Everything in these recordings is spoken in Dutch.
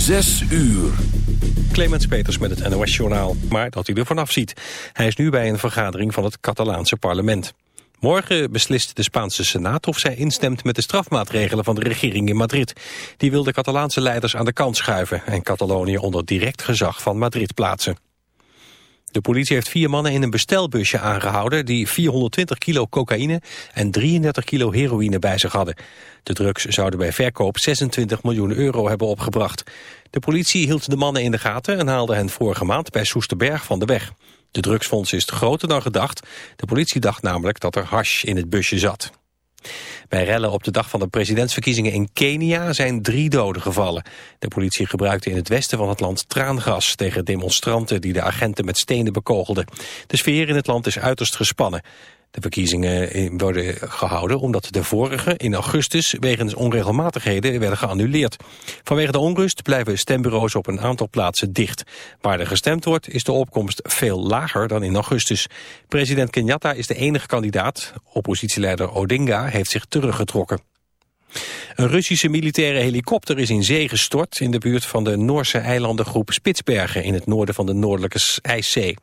Zes uur. Clemens Peters met het NOS-journaal, maar dat hij er vanaf ziet. Hij is nu bij een vergadering van het Catalaanse parlement. Morgen beslist de Spaanse Senaat of zij instemt met de strafmaatregelen van de regering in Madrid. Die wil de Catalaanse leiders aan de kant schuiven en Catalonië onder direct gezag van Madrid plaatsen. De politie heeft vier mannen in een bestelbusje aangehouden... die 420 kilo cocaïne en 33 kilo heroïne bij zich hadden. De drugs zouden bij verkoop 26 miljoen euro hebben opgebracht. De politie hield de mannen in de gaten en haalde hen vorige maand bij Soesterberg van de weg. De drugsfonds is groter dan gedacht. De politie dacht namelijk dat er hash in het busje zat. Bij rellen op de dag van de presidentsverkiezingen in Kenia zijn drie doden gevallen. De politie gebruikte in het westen van het land traangas tegen demonstranten die de agenten met stenen bekogelden. De sfeer in het land is uiterst gespannen. De verkiezingen worden gehouden omdat de vorige in augustus wegens onregelmatigheden werden geannuleerd. Vanwege de onrust blijven stembureaus op een aantal plaatsen dicht. Waar er gestemd wordt is de opkomst veel lager dan in augustus. President Kenyatta is de enige kandidaat. Oppositieleider Odinga heeft zich teruggetrokken. Een Russische militaire helikopter is in zee gestort in de buurt van de Noorse eilandengroep Spitsbergen in het noorden van de Noordelijke IJszee.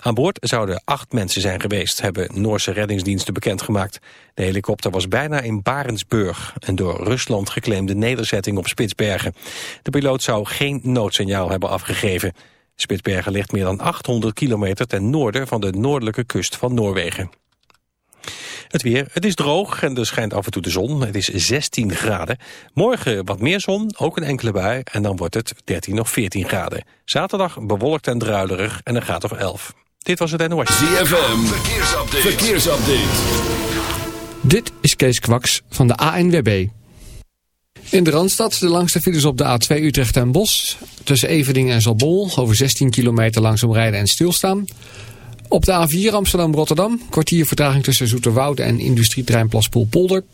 Aan boord zouden acht mensen zijn geweest, hebben Noorse reddingsdiensten bekendgemaakt. De helikopter was bijna in Barentsburg, een door Rusland geclaimde nederzetting op Spitsbergen. De piloot zou geen noodsignaal hebben afgegeven. Spitsbergen ligt meer dan 800 kilometer ten noorden van de noordelijke kust van Noorwegen. Het weer, het is droog en er schijnt af en toe de zon. Het is 16 graden. Morgen wat meer zon, ook een enkele bui. En dan wordt het 13 of 14 graden. Zaterdag bewolkt en druilerig en een graad of 11. Dit was het NOS. ZFM, verkeersupdate. verkeersupdate. Dit is Kees Kwaks van de ANWB. In de Randstad de langste files op de A2 Utrecht en Bos. Tussen Evening en Zalbol over 16 kilometer langzaam rijden en stilstaan. Op de A4 Amsterdam-Rotterdam, kwartier vertraging tussen Zoeterwoude en industrieterrein Plaspoel-Polder.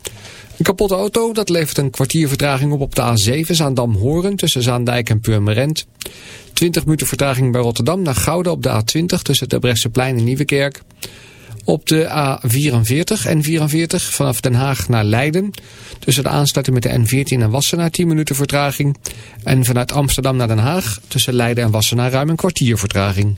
Een kapotte auto, dat levert een kwartier vertraging op op de A7 Zaandam-Horen tussen Zaandijk en Purmerend. 20 minuten vertraging bij Rotterdam naar Gouda op de A20 tussen de Plein en Nieuwekerk. Op de A44 en 44 vanaf Den Haag naar Leiden. Tussen de aansluiting met de N14 en Wassenaar 10 minuten vertraging. En vanuit Amsterdam naar Den Haag tussen Leiden en Wassenaar ruim een kwartier vertraging.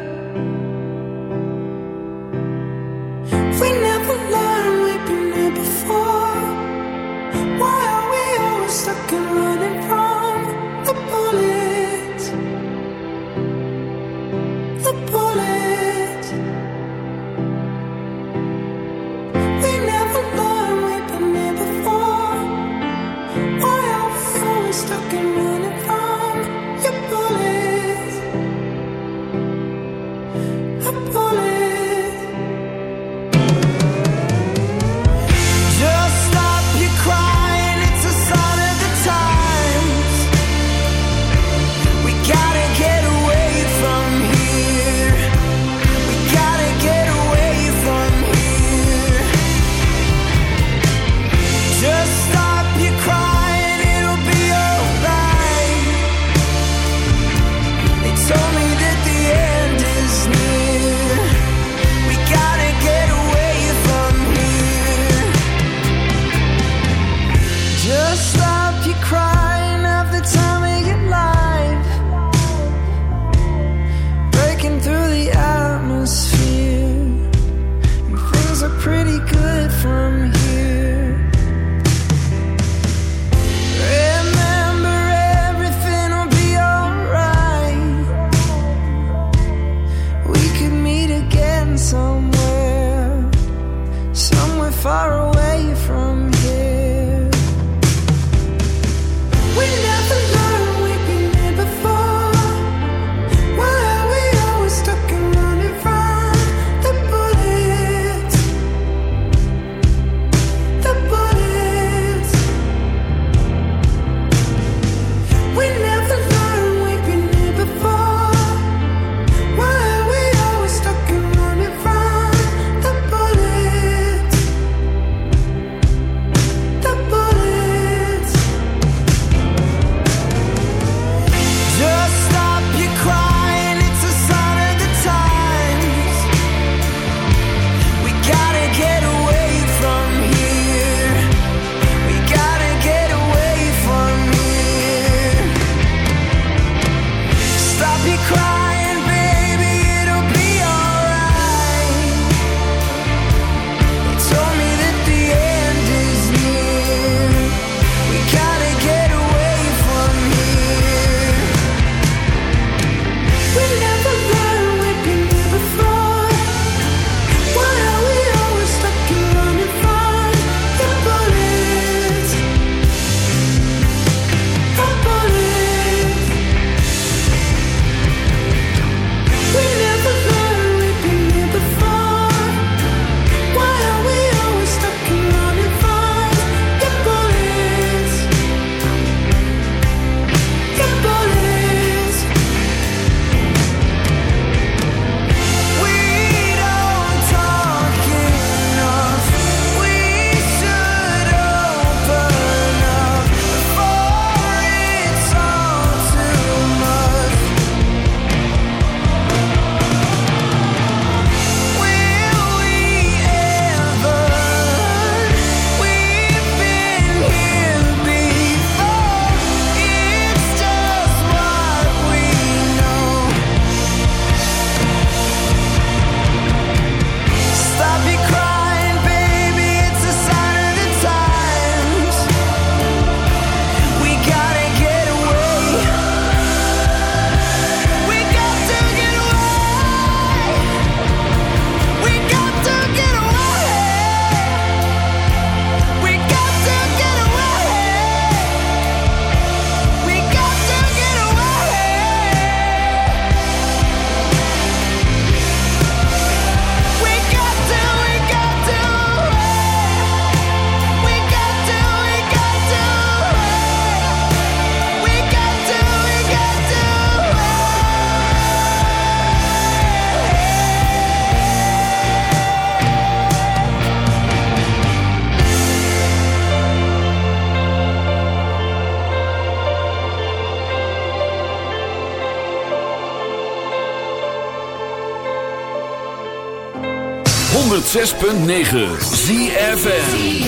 106.9 ZFN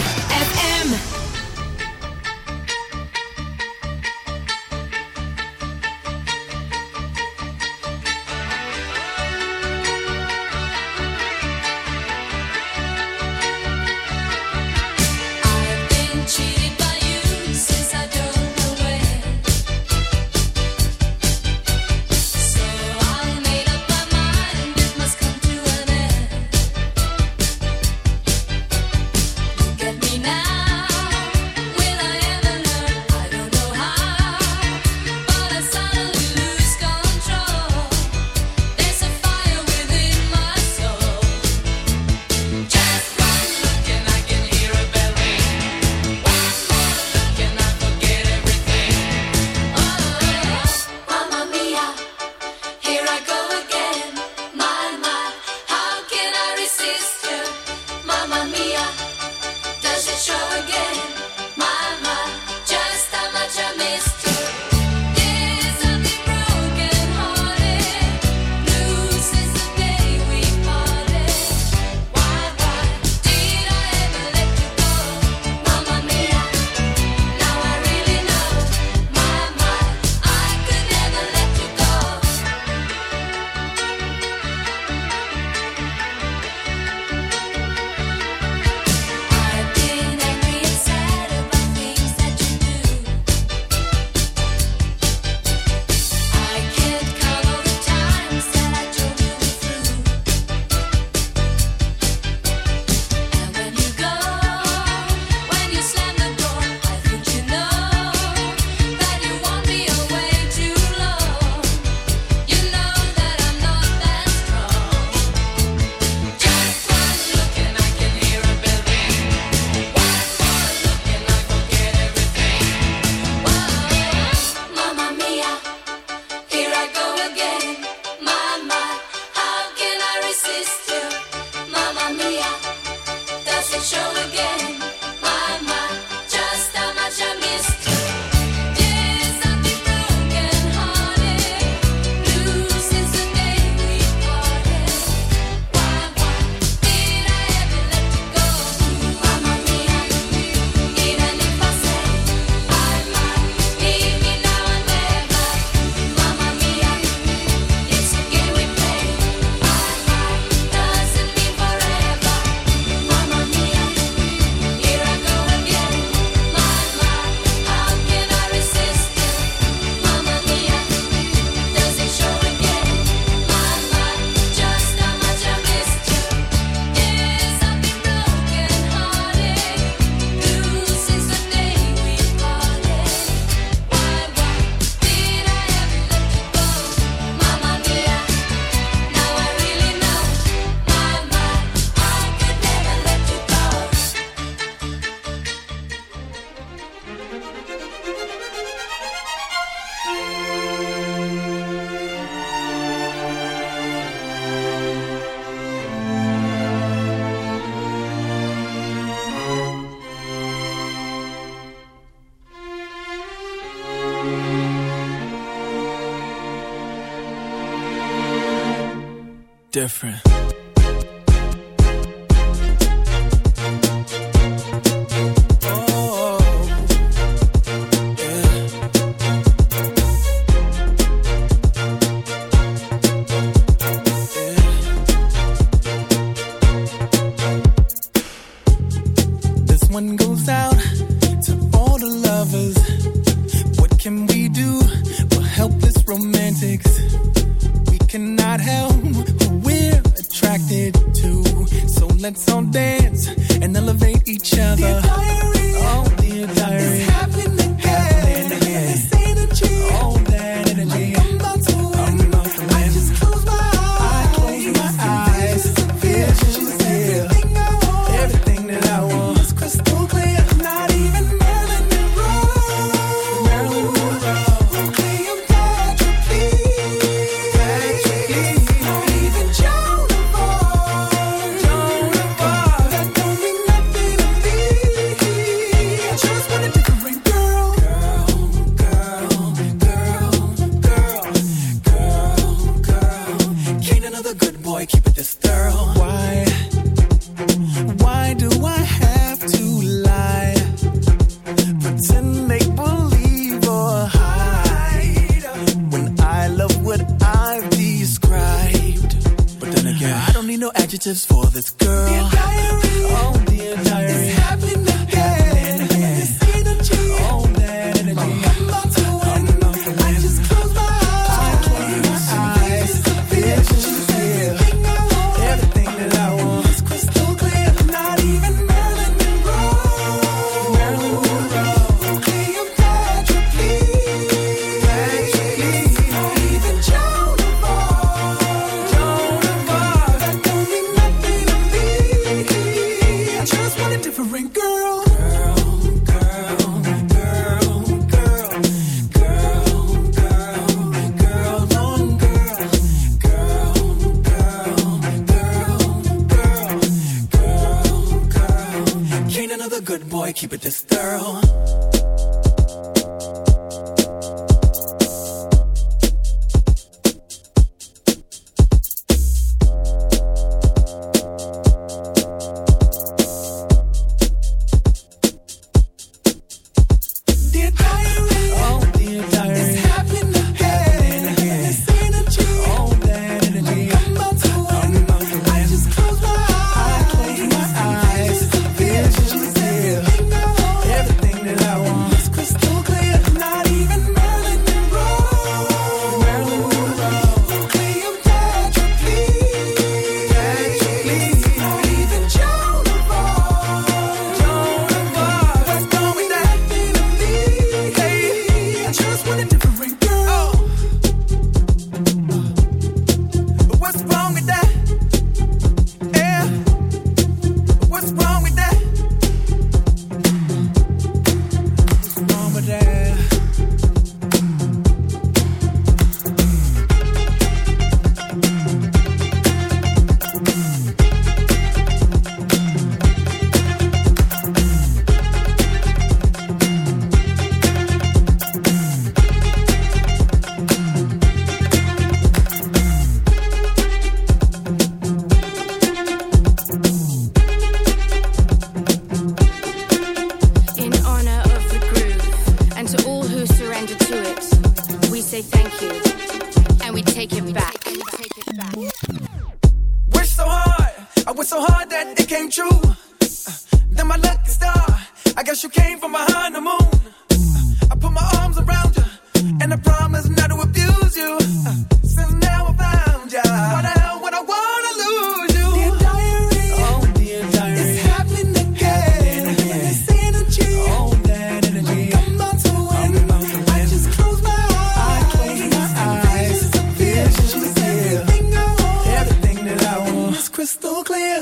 different.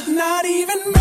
Not even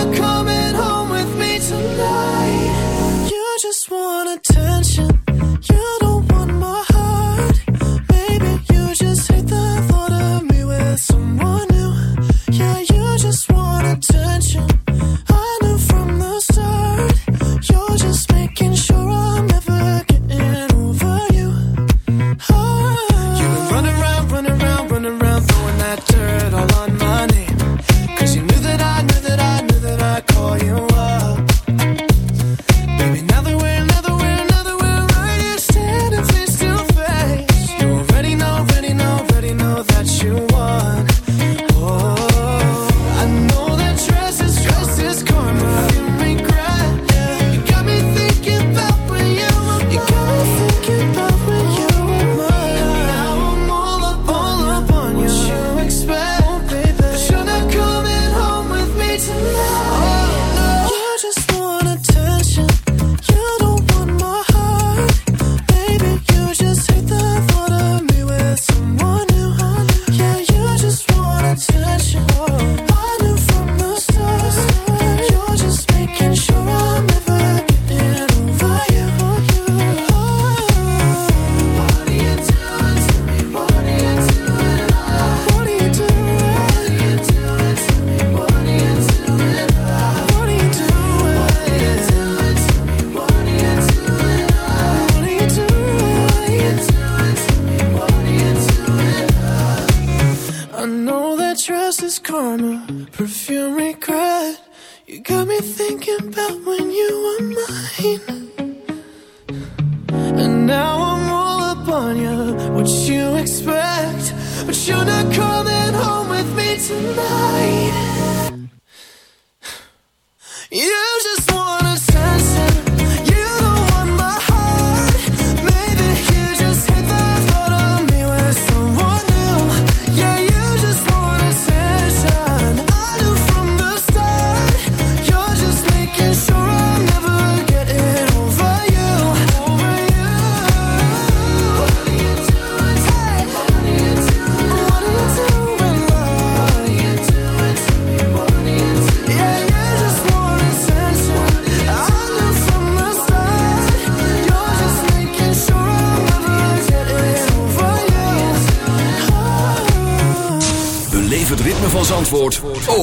just wanna